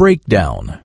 breakdown.